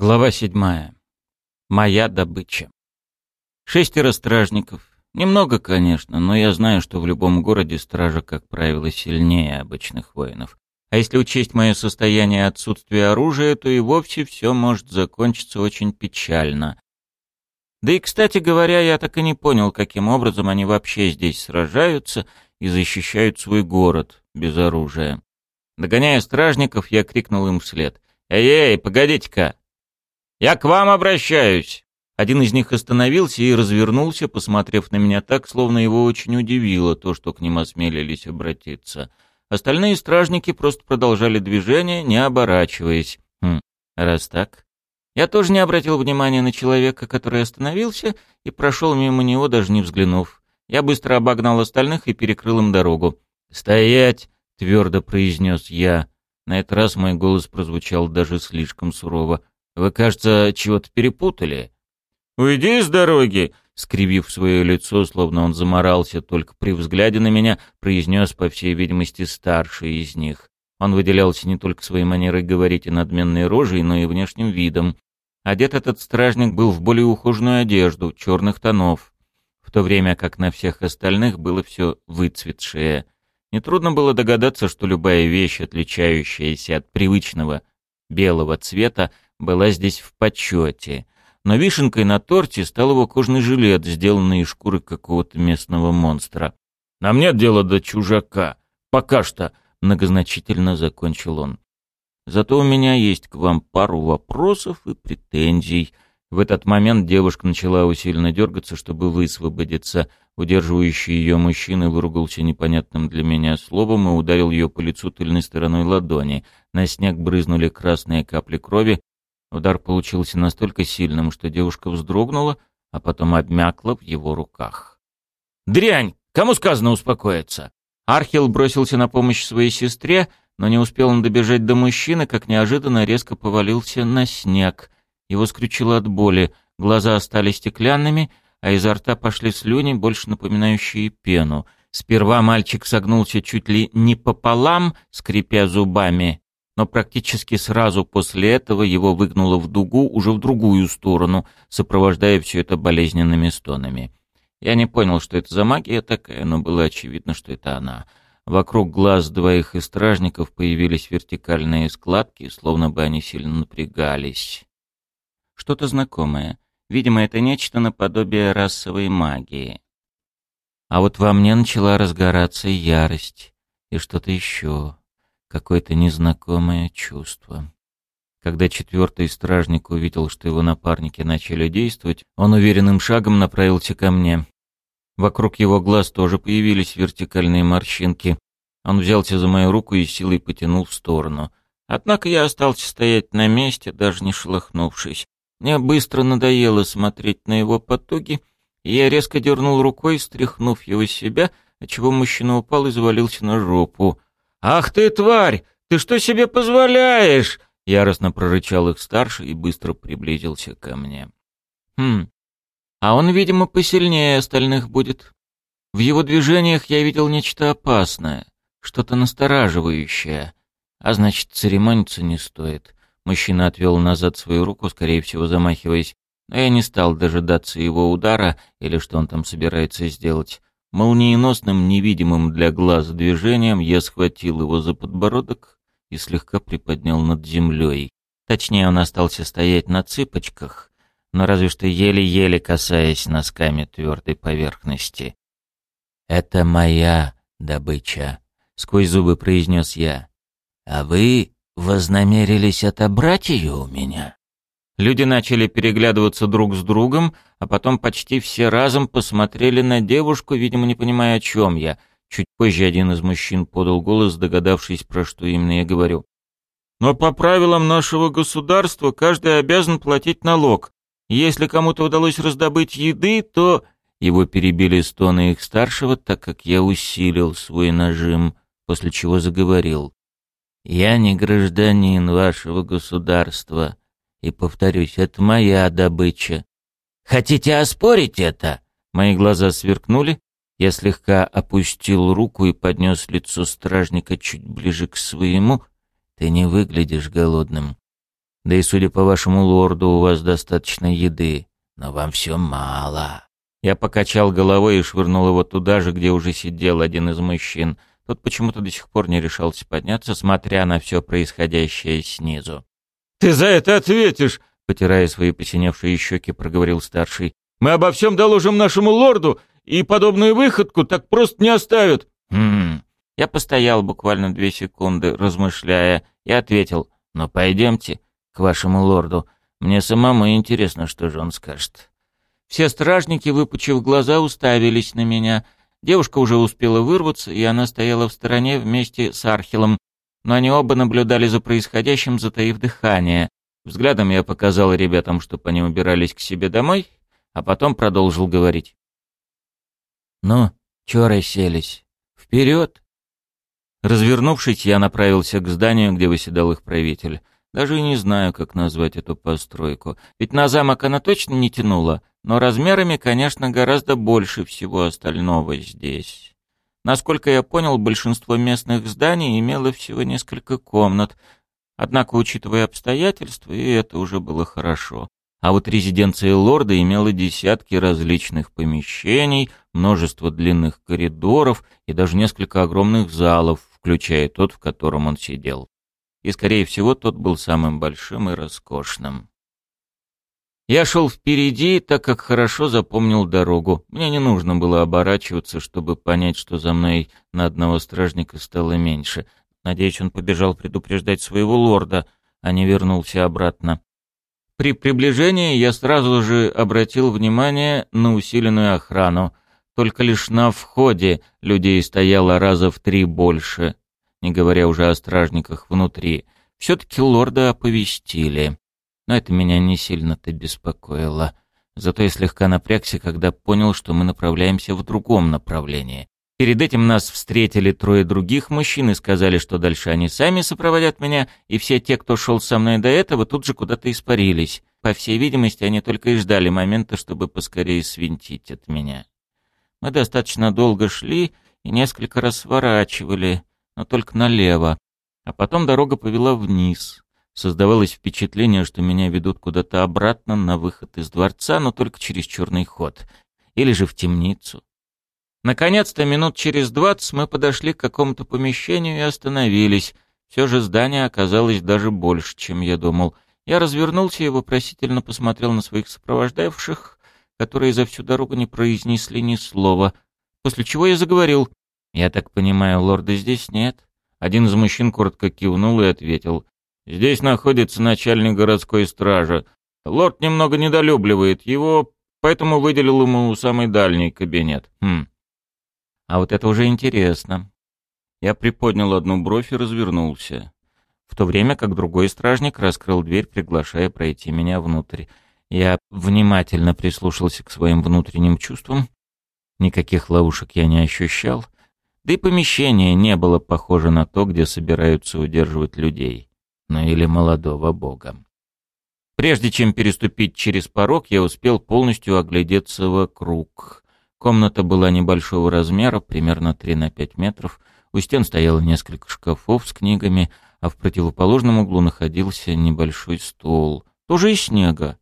Глава седьмая. Моя добыча. Шестеро стражников. Немного, конечно, но я знаю, что в любом городе стража, как правило, сильнее обычных воинов. А если учесть мое состояние отсутствия оружия, то и вовсе все может закончиться очень печально. Да и, кстати говоря, я так и не понял, каким образом они вообще здесь сражаются и защищают свой город без оружия. Догоняя стражников, я крикнул им вслед. «Эй-эй, погодите-ка! «Я к вам обращаюсь!» Один из них остановился и развернулся, посмотрев на меня так, словно его очень удивило то, что к ним осмелились обратиться. Остальные стражники просто продолжали движение, не оборачиваясь. Хм, раз так. Я тоже не обратил внимания на человека, который остановился, и прошел мимо него, даже не взглянув. Я быстро обогнал остальных и перекрыл им дорогу. «Стоять!» — твердо произнес я. На этот раз мой голос прозвучал даже слишком сурово. Вы, кажется, чего-то перепутали. Уйди с дороги, скривив свое лицо, словно он заморался только при взгляде на меня, произнес, по всей видимости, старший из них. Он выделялся не только своей манерой говорить и надменной рожей, но и внешним видом. Одет этот стражник был в более ухоженную одежду, черных тонов, в то время как на всех остальных было все выцветшее. Нетрудно было догадаться, что любая вещь, отличающаяся от привычного белого цвета, была здесь в почете. Но вишенкой на торте стал его кожный жилет, сделанный из шкуры какого-то местного монстра. «Нам нет дела до чужака. Пока что», — многозначительно закончил он. «Зато у меня есть к вам пару вопросов и претензий». В этот момент девушка начала усиленно дергаться, чтобы высвободиться. Удерживающий ее мужчина выругался непонятным для меня словом и ударил ее по лицу тыльной стороной ладони. На снег брызнули красные капли крови, Удар получился настолько сильным, что девушка вздрогнула, а потом обмякла в его руках. «Дрянь! Кому сказано успокоиться?» Архил бросился на помощь своей сестре, но не успел он добежать до мужчины, как неожиданно резко повалился на снег. Его скрючило от боли, глаза стали стеклянными, а изо рта пошли слюни, больше напоминающие пену. Сперва мальчик согнулся чуть ли не пополам, скрипя зубами, но практически сразу после этого его выгнуло в дугу уже в другую сторону, сопровождая все это болезненными стонами. Я не понял, что это за магия такая, но было очевидно, что это она. Вокруг глаз двоих из стражников появились вертикальные складки, словно бы они сильно напрягались. Что-то знакомое. Видимо, это нечто наподобие расовой магии. А вот во мне начала разгораться ярость и что-то еще какое-то незнакомое чувство. Когда четвертый стражник увидел, что его напарники начали действовать, он уверенным шагом направился ко мне. Вокруг его глаз тоже появились вертикальные морщинки. Он взялся за мою руку и силой потянул в сторону. Однако я остался стоять на месте, даже не шелохнувшись. Мне быстро надоело смотреть на его потуги, и я резко дернул рукой, стряхнув его с себя, отчего мужчина упал и завалился на жопу. «Ах ты, тварь! Ты что себе позволяешь?» Яростно прорычал их старший и быстро приблизился ко мне. «Хм, а он, видимо, посильнее остальных будет. В его движениях я видел нечто опасное, что-то настораживающее. А значит, церемониться не стоит». Мужчина отвел назад свою руку, скорее всего, замахиваясь, но я не стал дожидаться его удара или что он там собирается сделать. Молниеносным, невидимым для глаз движением я схватил его за подбородок и слегка приподнял над землей. Точнее, он остался стоять на цыпочках, но разве что еле-еле касаясь носками твердой поверхности. «Это моя добыча», — сквозь зубы произнес я. «А вы вознамерились отобрать ее у меня?» Люди начали переглядываться друг с другом, а потом почти все разом посмотрели на девушку, видимо, не понимая, о чем я. Чуть позже один из мужчин подал голос, догадавшись, про что именно я говорю. «Но по правилам нашего государства каждый обязан платить налог. Если кому-то удалось раздобыть еды, то...» Его перебили стоны их старшего, так как я усилил свой нажим, после чего заговорил. «Я не гражданин вашего государства». И повторюсь, это моя добыча. Хотите оспорить это? Мои глаза сверкнули. Я слегка опустил руку и поднес лицо стражника чуть ближе к своему. Ты не выглядишь голодным. Да и, судя по вашему лорду, у вас достаточно еды, но вам все мало». Я покачал головой и швырнул его туда же, где уже сидел один из мужчин. Тот почему-то до сих пор не решался подняться, смотря на все происходящее снизу. «Ты за это ответишь!» — потирая свои посиневшие щеки, проговорил старший. «Мы обо всем доложим нашему лорду, и подобную выходку так просто не оставят!» «Хм...» Я постоял буквально две секунды, размышляя, и ответил. «Ну, пойдемте к вашему лорду. Мне самому интересно, что же он скажет». Все стражники, выпучив глаза, уставились на меня. Девушка уже успела вырваться, и она стояла в стороне вместе с Архилом, но они оба наблюдали за происходящим, затаив дыхание. Взглядом я показал ребятам, чтобы они убирались к себе домой, а потом продолжил говорить. «Ну, чё расселись? Вперед!» Развернувшись, я направился к зданию, где выседал их правитель. Даже и не знаю, как назвать эту постройку. Ведь на замок она точно не тянула, но размерами, конечно, гораздо больше всего остального здесь. Насколько я понял, большинство местных зданий имело всего несколько комнат, однако, учитывая обстоятельства, и это уже было хорошо. А вот резиденция лорда имела десятки различных помещений, множество длинных коридоров и даже несколько огромных залов, включая тот, в котором он сидел. И, скорее всего, тот был самым большим и роскошным. Я шел впереди, так как хорошо запомнил дорогу. Мне не нужно было оборачиваться, чтобы понять, что за мной на одного стражника стало меньше. Надеюсь, он побежал предупреждать своего лорда, а не вернулся обратно. При приближении я сразу же обратил внимание на усиленную охрану. Только лишь на входе людей стояло раза в три больше, не говоря уже о стражниках внутри. Все-таки лорда оповестили но это меня не сильно-то беспокоило. Зато я слегка напрягся, когда понял, что мы направляемся в другом направлении. Перед этим нас встретили трое других мужчин и сказали, что дальше они сами сопроводят меня, и все те, кто шел со мной до этого, тут же куда-то испарились. По всей видимости, они только и ждали момента, чтобы поскорее свинтить от меня. Мы достаточно долго шли и несколько раз сворачивали, но только налево, а потом дорога повела вниз. Создавалось впечатление, что меня ведут куда-то обратно на выход из дворца, но только через черный ход. Или же в темницу. Наконец-то, минут через двадцать мы подошли к какому-то помещению и остановились. Все же здание оказалось даже больше, чем я думал. Я развернулся и вопросительно посмотрел на своих сопровождавших, которые за всю дорогу не произнесли ни слова. После чего я заговорил. «Я так понимаю, лорда здесь нет?» Один из мужчин коротко кивнул и ответил. Здесь находится начальник городской стражи. Лорд немного недолюбливает его, поэтому выделил ему самый дальний кабинет. Хм. А вот это уже интересно. Я приподнял одну бровь и развернулся. В то время как другой стражник раскрыл дверь, приглашая пройти меня внутрь. Я внимательно прислушался к своим внутренним чувствам. Никаких ловушек я не ощущал. Да и помещение не было похоже на то, где собираются удерживать людей ну или молодого бога. Прежде чем переступить через порог, я успел полностью оглядеться вокруг. Комната была небольшого размера, примерно 3 на 5 метров. У стен стояло несколько шкафов с книгами, а в противоположном углу находился небольшой стол, тоже из снега.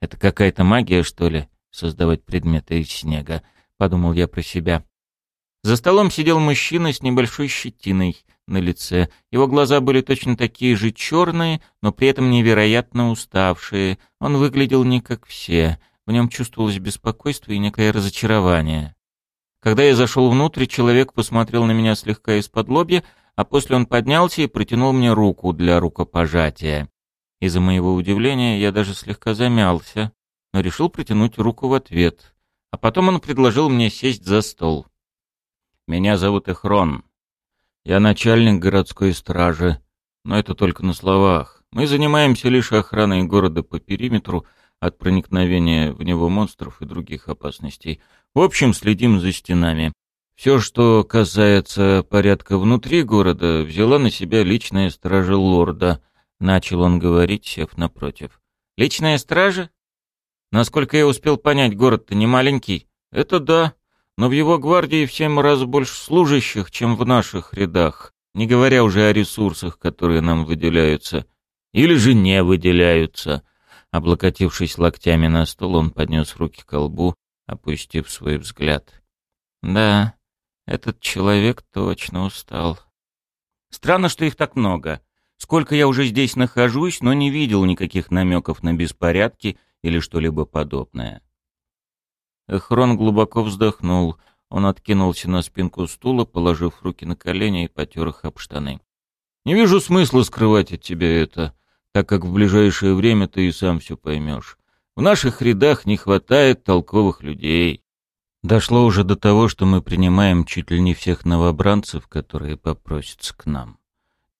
Это какая-то магия, что ли, создавать предметы из снега, подумал я про себя. За столом сидел мужчина с небольшой щетиной на лице. Его глаза были точно такие же черные, но при этом невероятно уставшие. Он выглядел не как все. В нем чувствовалось беспокойство и некое разочарование. Когда я зашел внутрь, человек посмотрел на меня слегка из-под лобья, а после он поднялся и протянул мне руку для рукопожатия. Из-за моего удивления я даже слегка замялся, но решил протянуть руку в ответ. А потом он предложил мне сесть за стол. Меня зовут Эхрон. Я начальник городской стражи, но это только на словах. Мы занимаемся лишь охраной города по периметру от проникновения в него монстров и других опасностей. В общем, следим за стенами. Все, что касается порядка внутри города, взяла на себя личная стража лорда. Начал он говорить, сев напротив. Личная стража? Насколько я успел понять, город-то не маленький. Это да, но в его гвардии в семь раз больше служащих, чем в наших рядах, не говоря уже о ресурсах, которые нам выделяются. Или же не выделяются. Облокотившись локтями на стол, он поднес руки к колбу, опустив свой взгляд. Да, этот человек точно устал. Странно, что их так много. Сколько я уже здесь нахожусь, но не видел никаких намеков на беспорядки или что-либо подобное. Эхрон глубоко вздохнул. Он откинулся на спинку стула, положив руки на колени и потер их об штаны. «Не вижу смысла скрывать от тебя это, так как в ближайшее время ты и сам все поймешь. В наших рядах не хватает толковых людей. Дошло уже до того, что мы принимаем чуть ли не всех новобранцев, которые попросятся к нам.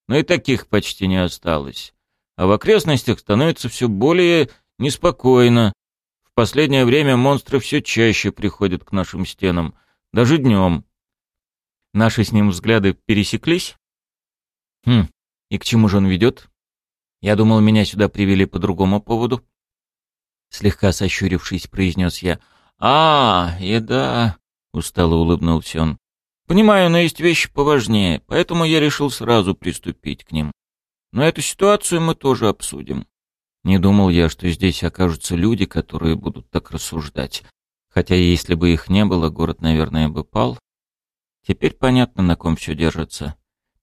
Но и таких почти не осталось. А в окрестностях становится все более неспокойно. В последнее время монстры все чаще приходят к нашим стенам, даже днем. Наши с ним взгляды пересеклись? Хм, и к чему же он ведет? Я думал, меня сюда привели по другому поводу. Слегка сощурившись, произнес я — «А, еда!» — устало улыбнулся он. «Понимаю, но есть вещи поважнее, поэтому я решил сразу приступить к ним. Но эту ситуацию мы тоже обсудим». Не думал я, что здесь окажутся люди, которые будут так рассуждать. Хотя если бы их не было, город, наверное, бы пал. Теперь понятно, на ком все держится.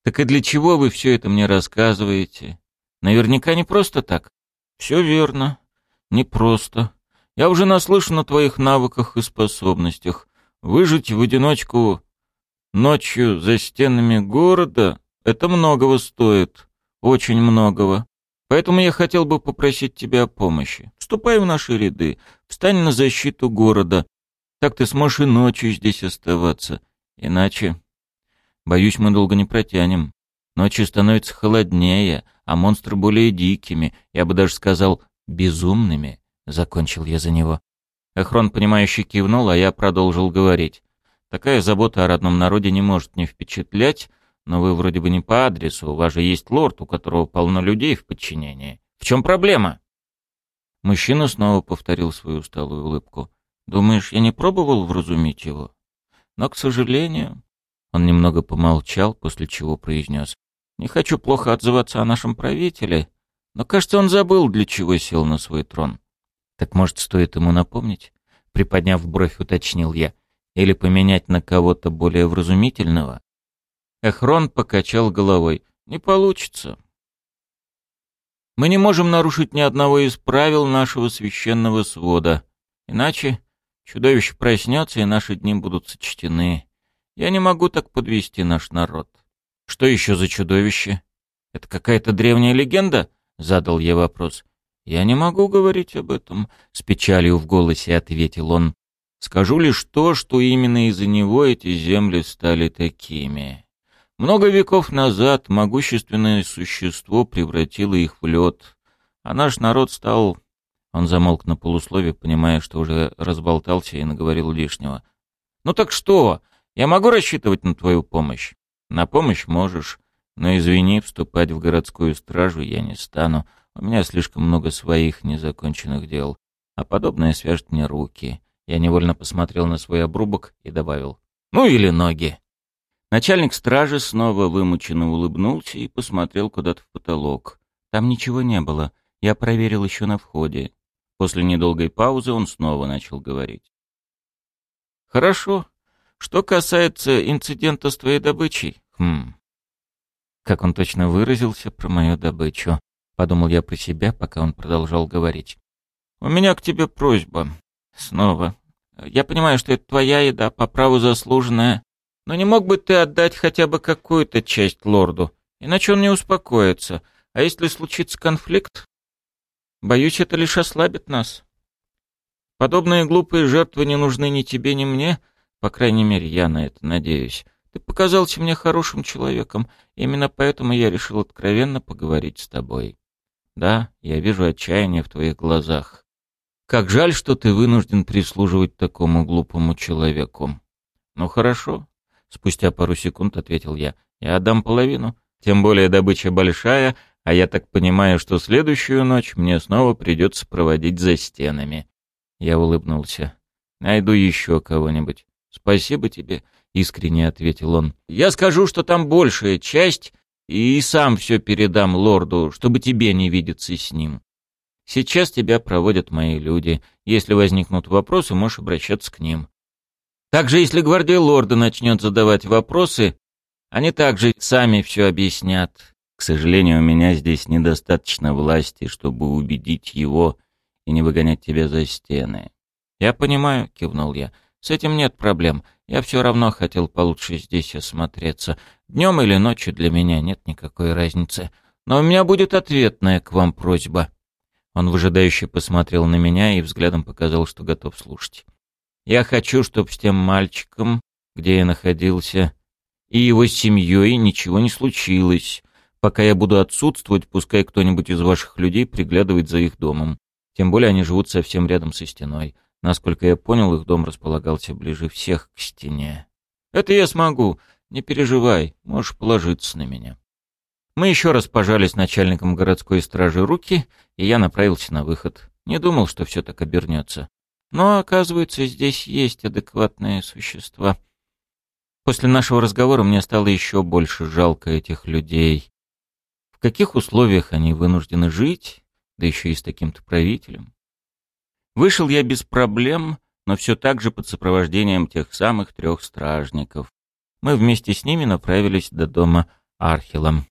Так и для чего вы все это мне рассказываете? Наверняка не просто так. Все верно. Не просто. Я уже наслышан о твоих навыках и способностях. Выжить в одиночку ночью за стенами города — это многого стоит. Очень многого. Поэтому я хотел бы попросить тебя о помощи. Вступай в наши ряды, встань на защиту города. Так ты сможешь и ночью здесь оставаться. Иначе, боюсь, мы долго не протянем. Ночью становится холоднее, а монстры более дикими, я бы даже сказал, безумными. Закончил я за него. Эхрон, понимающе кивнул, а я продолжил говорить. Такая забота о родном народе не может не впечатлять, но вы вроде бы не по адресу, у вас же есть лорд, у которого полно людей в подчинении. В чем проблема? Мужчина снова повторил свою усталую улыбку. Думаешь, я не пробовал вразумить его? Но, к сожалению... Он немного помолчал, после чего произнес. Не хочу плохо отзываться о нашем правителе, но, кажется, он забыл, для чего сел на свой трон. Так может, стоит ему напомнить? Приподняв бровь, уточнил я. Или поменять на кого-то более вразумительного? Эхрон покачал головой. Не получится. Мы не можем нарушить ни одного из правил нашего священного свода. Иначе чудовище проснется, и наши дни будут сочтены. Я не могу так подвести наш народ. Что еще за чудовище? Это какая-то древняя легенда? Задал я вопрос. «Я не могу говорить об этом», — с печалью в голосе ответил он. «Скажу лишь то, что именно из-за него эти земли стали такими. Много веков назад могущественное существо превратило их в лед, а наш народ стал...» Он замолк на полуслове, понимая, что уже разболтался и наговорил лишнего. «Ну так что? Я могу рассчитывать на твою помощь?» «На помощь можешь, но, извини, вступать в городскую стражу я не стану. У меня слишком много своих незаконченных дел, а подобное свяжет мне руки. Я невольно посмотрел на свой обрубок и добавил «Ну или ноги». Начальник стражи снова вымученно улыбнулся и посмотрел куда-то в потолок. Там ничего не было. Я проверил еще на входе. После недолгой паузы он снова начал говорить. «Хорошо. Что касается инцидента с твоей добычей...» «Хм...» Как он точно выразился про мою добычу подумал я про себя, пока он продолжал говорить. У меня к тебе просьба. Снова. Я понимаю, что это твоя еда, по праву заслуженная, но не мог бы ты отдать хотя бы какую-то часть лорду, иначе он не успокоится. А если случится конфликт, боюсь, это лишь ослабит нас. Подобные глупые жертвы не нужны ни тебе, ни мне, по крайней мере, я на это надеюсь. Ты показался мне хорошим человеком, именно поэтому я решил откровенно поговорить с тобой. Да, я вижу отчаяние в твоих глазах. Как жаль, что ты вынужден прислуживать такому глупому человеку. Ну хорошо, спустя пару секунд ответил я. Я отдам половину. Тем более добыча большая, а я так понимаю, что следующую ночь мне снова придется проводить за стенами. Я улыбнулся. Найду еще кого-нибудь. Спасибо тебе, искренне ответил он. Я скажу, что там большая часть и сам все передам лорду, чтобы тебе не видеться с ним. Сейчас тебя проводят мои люди. Если возникнут вопросы, можешь обращаться к ним. Также, если гвардия лорда начнет задавать вопросы, они также сами все объяснят. К сожалению, у меня здесь недостаточно власти, чтобы убедить его и не выгонять тебя за стены. «Я понимаю», — кивнул я. «С этим нет проблем. Я все равно хотел получше здесь осмотреться. Днем или ночью для меня нет никакой разницы. Но у меня будет ответная к вам просьба». Он выжидающе посмотрел на меня и взглядом показал, что готов слушать. «Я хочу, чтобы с тем мальчиком, где я находился, и его семьей ничего не случилось. Пока я буду отсутствовать, пускай кто-нибудь из ваших людей приглядывает за их домом. Тем более они живут совсем рядом со стеной. Насколько я понял, их дом располагался ближе всех к стене. Это я смогу. Не переживай, можешь положиться на меня. Мы еще раз пожали с начальником городской стражи руки, и я направился на выход. Не думал, что все так обернется. Но, оказывается, здесь есть адекватные существа. После нашего разговора мне стало еще больше жалко этих людей. В каких условиях они вынуждены жить, да еще и с таким-то правителем? Вышел я без проблем, но все так же под сопровождением тех самых трех стражников. Мы вместе с ними направились до дома Архилом.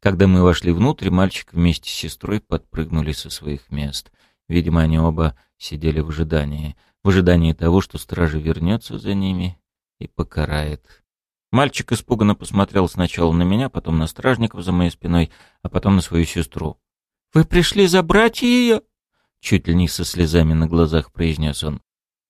Когда мы вошли внутрь, мальчик вместе с сестрой подпрыгнули со своих мест. Видимо, они оба сидели в ожидании. В ожидании того, что стража вернется за ними и покарает. Мальчик испуганно посмотрел сначала на меня, потом на стражников за моей спиной, а потом на свою сестру. «Вы пришли забрать ее?» Чуть ли не со слезами на глазах произнес он.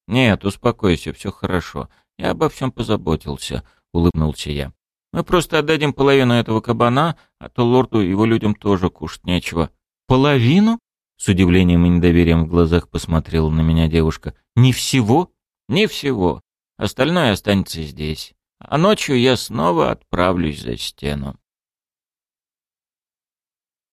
«Нет, успокойся, все хорошо. Я обо всем позаботился», — улыбнулся я. Мы просто отдадим половину этого кабана, а то лорду и его людям тоже кушать нечего». «Половину?» — с удивлением и недоверием в глазах посмотрела на меня девушка. «Не всего?» «Не всего. Остальное останется здесь. А ночью я снова отправлюсь за стену».